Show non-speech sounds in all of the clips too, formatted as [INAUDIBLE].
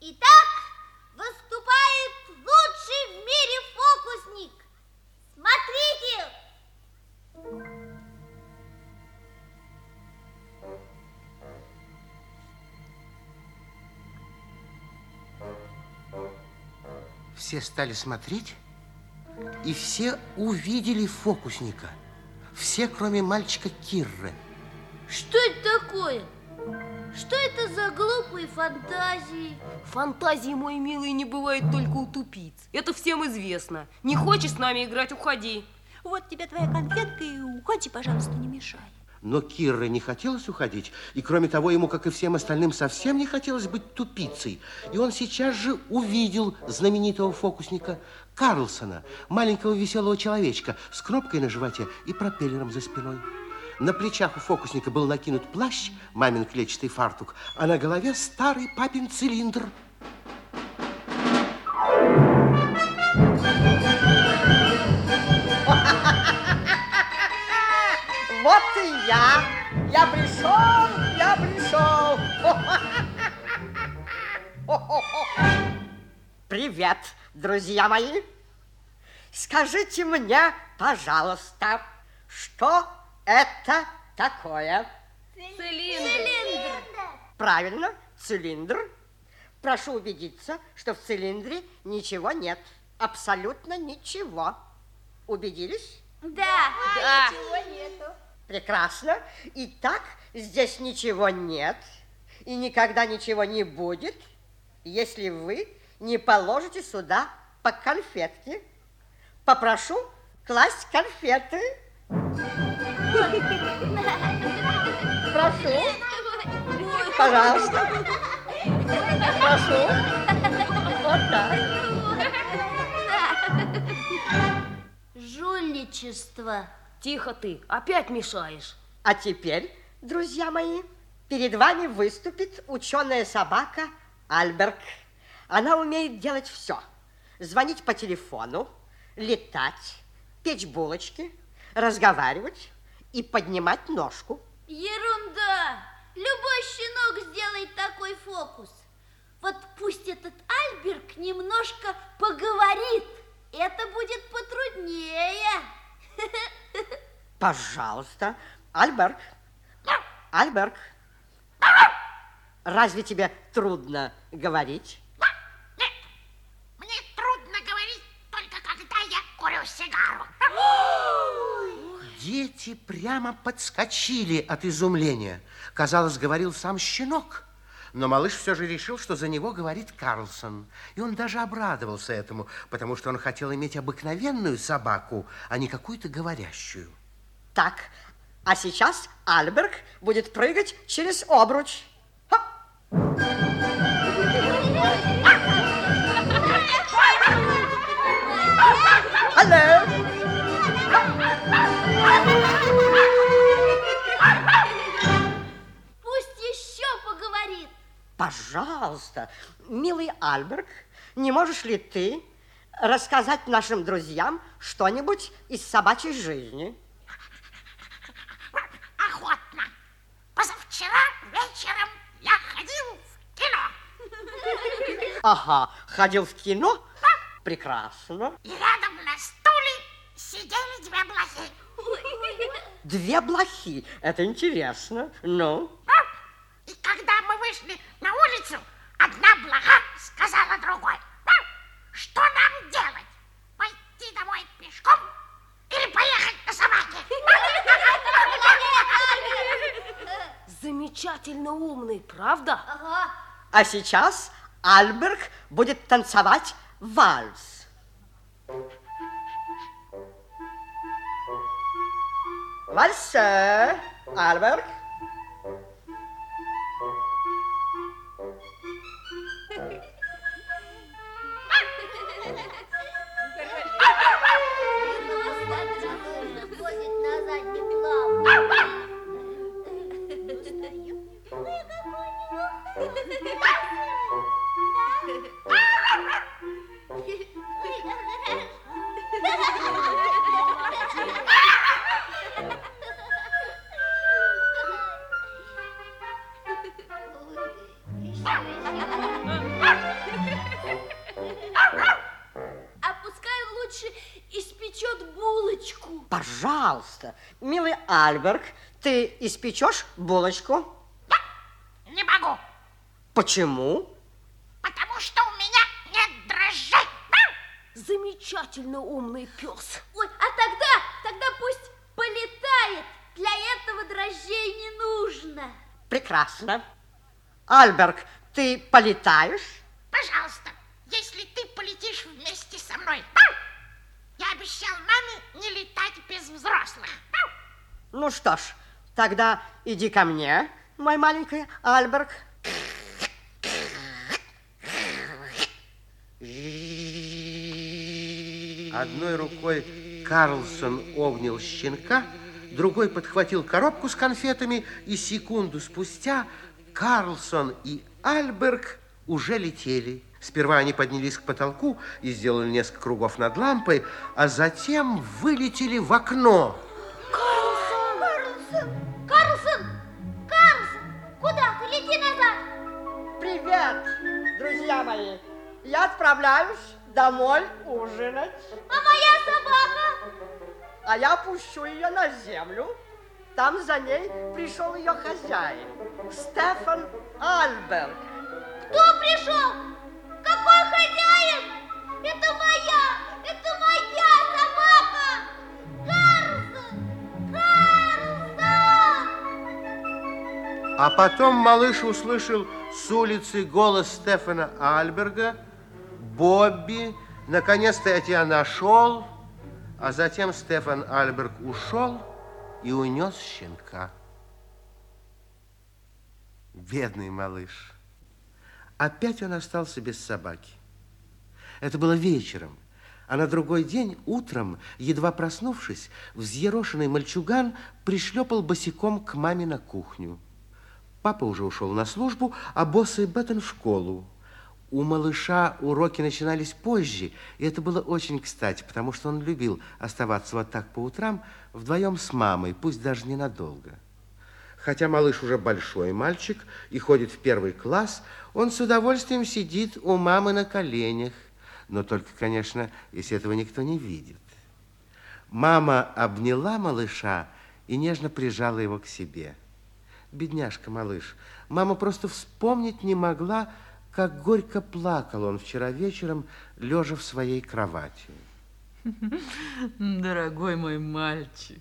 Итак, выступает лучший в мире фокусник. Смотрите! Все стали смотреть, и все увидели фокусника. Все, кроме мальчика Кирры. Что это такое? Глупые фантазии? Фантазии, мой милый, не бывает только у тупиц. Это всем известно. Не хочешь с нами играть, уходи. Вот тебе твоя конфетка, и уходи, пожалуйста, не мешай. Но Кирра не хотелось уходить, и кроме того, ему, как и всем остальным, совсем не хотелось быть тупицей. И он сейчас же увидел знаменитого фокусника Карлсона, маленького веселого человечка с кнопкой на животе и пропеллером за спиной. На плечах у фокусника был накинут плащ, мамин клетчатый фартук, а на голове старый папин цилиндр. [LAUGHS] Вот и я. Я пришел, я пришел. [LAUGHS] Привет, друзья мои. Скажите мне, пожалуйста, что это такое? Цилиндр. Правильно, цилиндр. Прошу убедиться, что в цилиндре ничего нет. Абсолютно ничего. Убедились? Да. Да. Прекрасно. Итак, здесь ничего нет и никогда ничего не будет, если вы не положите сюда по конфетке. Попрошу класть конфеты. Прошу, пожалуйста. Прошу. Вот так. Жульничество. Тихо ты, опять мешаешь. А теперь, друзья мои, перед вами выступит ученая собака Альберг. Она умеет делать все. Звонить по телефону, летать, печь булочки, разговаривать и поднимать ножку. Ерунда. Любой щенок сделает такой фокус. Вот пусть этот Альберг немножко поговорит. Это будет потруднее. [LAUGHS] Пожалуйста, Альберг. Альберг. Разве тебе трудно говорить? Нет, мне трудно говорить только когда я курю сигару. Дети прямо подскочили от изумления. Казалось, говорил сам щенок. Но малыш все же решил, что за него говорит Карлсон. И он даже обрадовался этому, потому что он хотел иметь обыкновенную собаку, а не какую-то говорящую. Так, а сейчас Альберг будет прыгать через обруч. Алло! Пожалуйста, милый Альберг, не можешь ли ты рассказать нашим друзьям что-нибудь из собачьей жизни? Охотно. Позавчера вечером я ходил в кино. Ага, ходил в кино? Прекрасно. И рядом на стуле сидели две блохи. Две блохи. Это интересно. Ну? И когда мы вышли улицу, одна блоха сказала другой, что нам делать? Пойти домой пешком или поехать на собаке? Замечательно умный, правда? Ага. А сейчас Альберг будет танцевать вальс. Вальсе, Альберг. А пускай лучше испечет булочку. Пожалуйста, милый Альберг, ты испечешь булочку? Не могу, Почему? потому что у меня нет дрожжей. Замечательно умный пес. Ой, а тогда, тогда пусть полетает. Для этого дрожжей не нужно. Прекрасно. Альберг, ты полетаешь? Пожалуйста, если ты полетишь вместе со мной. Я обещал маме не летать без взрослых. Ну что ж, тогда иди ко мне, мой маленький Альберг. Одной рукой Карлсон обнял щенка, другой подхватил коробку с конфетами, и секунду спустя Карлсон и Альберг уже летели. Сперва они поднялись к потолку и сделали несколько кругов над лампой, а затем вылетели в окно. Карлсон! Карлсон! Карлсон! Куда ты? Лети назад! Привет, друзья мои. Я отправляюсь домой ужинать, А моя собака? а я пущу ее на землю. Там за ней пришел ее хозяин, Стефан Альберг. Кто пришел? Какой хозяин? Это моя! Это моя собака! Карлсон! Карлсон! А потом малыш услышал с улицы голос Стефана Альберга, Бобби, наконец-то я тебя нашел, а затем Стефан Альберг ушел и унес щенка. Бедный малыш. Опять он остался без собаки. Это было вечером, а на другой день утром, едва проснувшись, взъерошенный мальчуган пришлепал босиком к маме на кухню. Папа уже ушел на службу, а босс и Беттон в школу. У малыша уроки начинались позже, и это было очень кстати, потому что он любил оставаться вот так по утрам вдвоем с мамой, пусть даже ненадолго. Хотя малыш уже большой мальчик и ходит в первый класс, он с удовольствием сидит у мамы на коленях. Но только, конечно, если этого никто не видит. Мама обняла малыша и нежно прижала его к себе. Бедняжка малыш. Мама просто вспомнить не могла, как горько плакал он вчера вечером, лежа в своей кровати. [LAUGHS] Дорогой мой мальчик,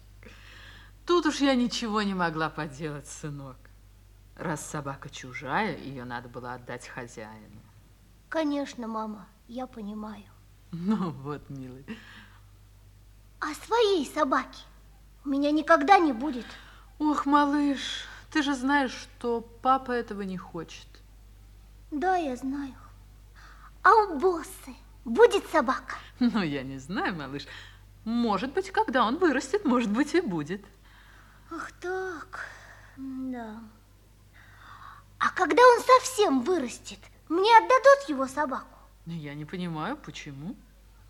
тут уж я ничего не могла поделать, сынок. Раз собака чужая, ее надо было отдать хозяину. Конечно, мама, я понимаю. Ну вот, милый. А своей собаки у меня никогда не будет. Ох, малыш, ты же знаешь, что папа этого не хочет. Да, я знаю. А у боссы будет собака? Ну, я не знаю, малыш. Может быть, когда он вырастет, может быть, и будет. Ах так, да. А когда он совсем вырастет, мне отдадут его собаку? Но я не понимаю, почему.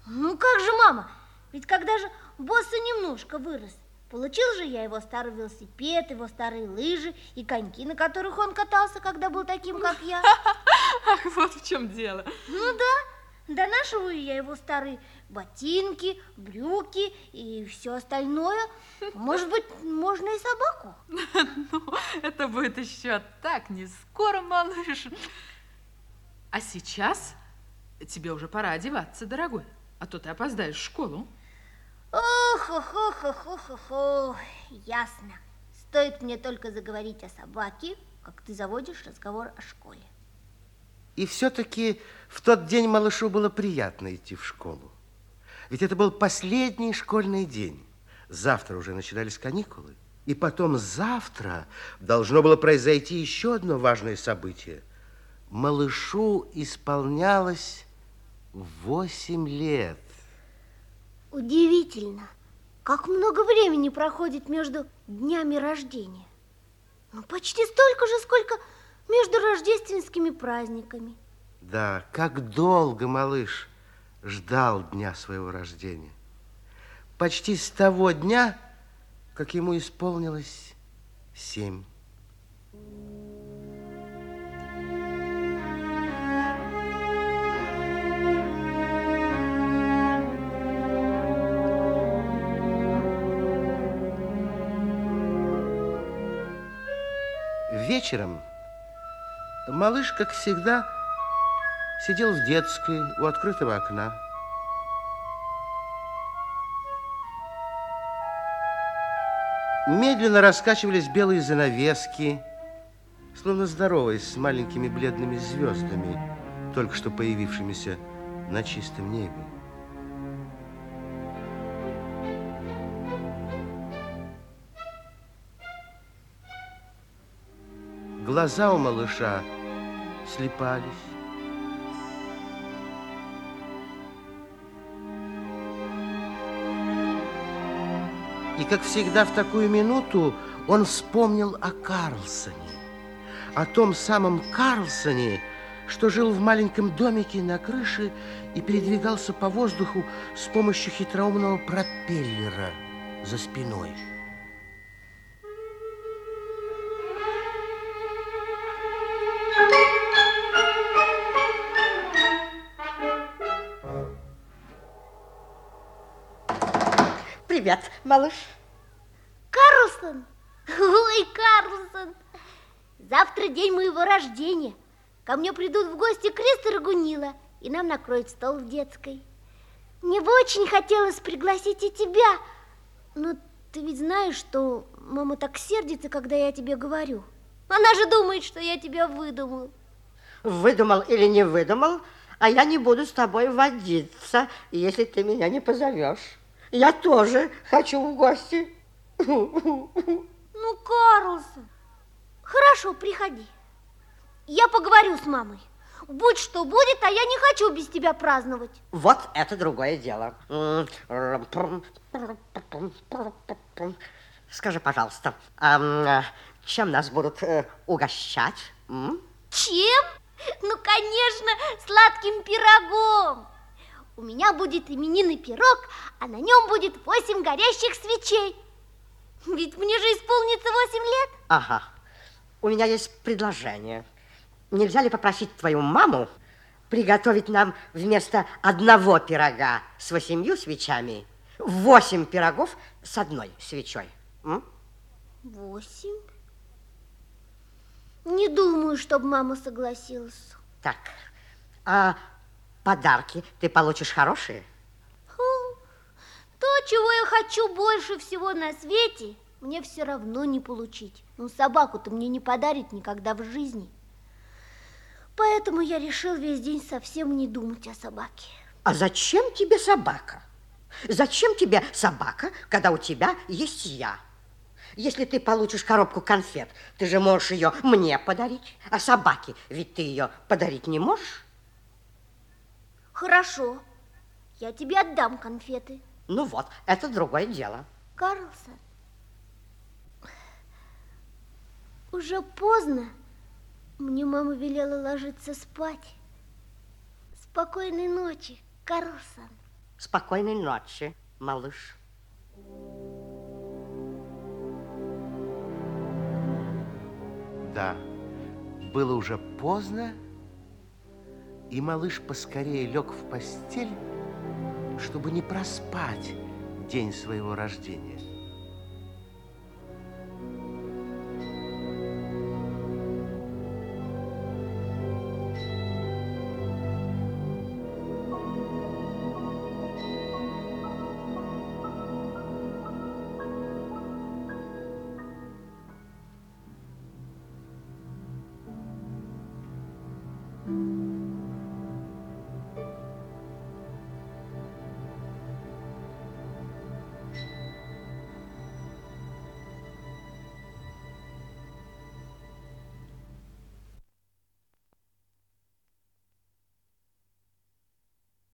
Ну как же, мама? Ведь когда же босса немножко вырос, получил же я его старый велосипед, его старые лыжи и коньки, на которых он катался, когда был таким, как я. [LAUGHS] Ах, вот в чем дело. Ну да, донашиваю я его старые ботинки, брюки и все остальное. Может быть, можно и собаку? [LAUGHS] Ну, это будет еще так не скоро, малыш. А сейчас тебе уже пора одеваться, дорогой, а то ты опоздаешь в школу. Ох, ох, ох, ох, ох, ох, ох, ясно. Стоит мне только заговорить о собаке, как ты заводишь разговор о школе. И все-таки в тот день малышу было приятно идти в школу. Ведь это был последний школьный день. Завтра уже начинались каникулы. И потом завтра должно было произойти еще одно важное событие. Малышу исполнялось восемь лет. Удивительно, как много времени проходит между днями рождения. Ну, почти столько же, сколько между рождественскими праздниками. Да, как долго малыш ждал дня своего рождения. Почти с того дня, как ему исполнилось семь. Вечером малыш, как всегда, сидел в детской у открытого окна. Медленно раскачивались белые занавески, словно здороваясь с маленькими бледными звездами, только что появившимися на чистом небе. Глаза у малыша слепались. И, как всегда, в такую минуту он вспомнил о Карлсоне. О том самом Карлсоне, что жил в маленьком домике на крыше и передвигался по воздуху с помощью хитроумного пропеллера за спиной. Привет, малыш. Карлсон! Ой, Карлсон! Завтра день моего рождения. Ко мне придут в гости Кристер и Гунила, и нам накроют стол в детской. Мне бы очень хотелось пригласить и тебя, но ты ведь знаешь, что мама так сердится, когда я тебе говорю. Она же думает, что я тебя выдумал. Выдумал или не выдумал, а я не буду с тобой водиться, если ты меня не позовешь. Я тоже хочу в гости. Ну, Карлсон, хорошо, приходи. Я поговорю с мамой. Будь что будет, а я не хочу без тебя праздновать. Вот это другое дело. Скажи, пожалуйста, а чем нас будут э, угощать? Чем? Ну, конечно, сладким пирогом. У меня будет именинный пирог, а на нем будет восемь горящих свечей. Ведь мне же исполнится восемь лет. Ага. У меня есть предложение. Нельзя ли попросить твою маму приготовить нам вместо одного пирога с восемью свечами восемь пирогов с одной свечой? М? Восемь? Не думаю, чтобы мама согласилась. Так, а подарки ты получишь хорошие? Хм, То, чего я хочу больше всего на свете, мне все равно не получить. Ну, собаку-то мне не подарит никогда в жизни. Поэтому я решил весь день совсем не думать о собаке. А зачем тебе собака? Зачем тебе собака, когда у тебя есть я? Если ты получишь коробку конфет, ты же можешь ее мне подарить. А собаке ведь ты ее подарить не можешь. Хорошо, я тебе отдам конфеты. Ну вот, это другое дело. Карлсон, уже поздно. Мне мама велела ложиться спать. Спокойной ночи, Карлсон. Спокойной ночи, малыш. Да, было уже поздно, и малыш поскорее лег в постель, чтобы не проспать день своего рождения.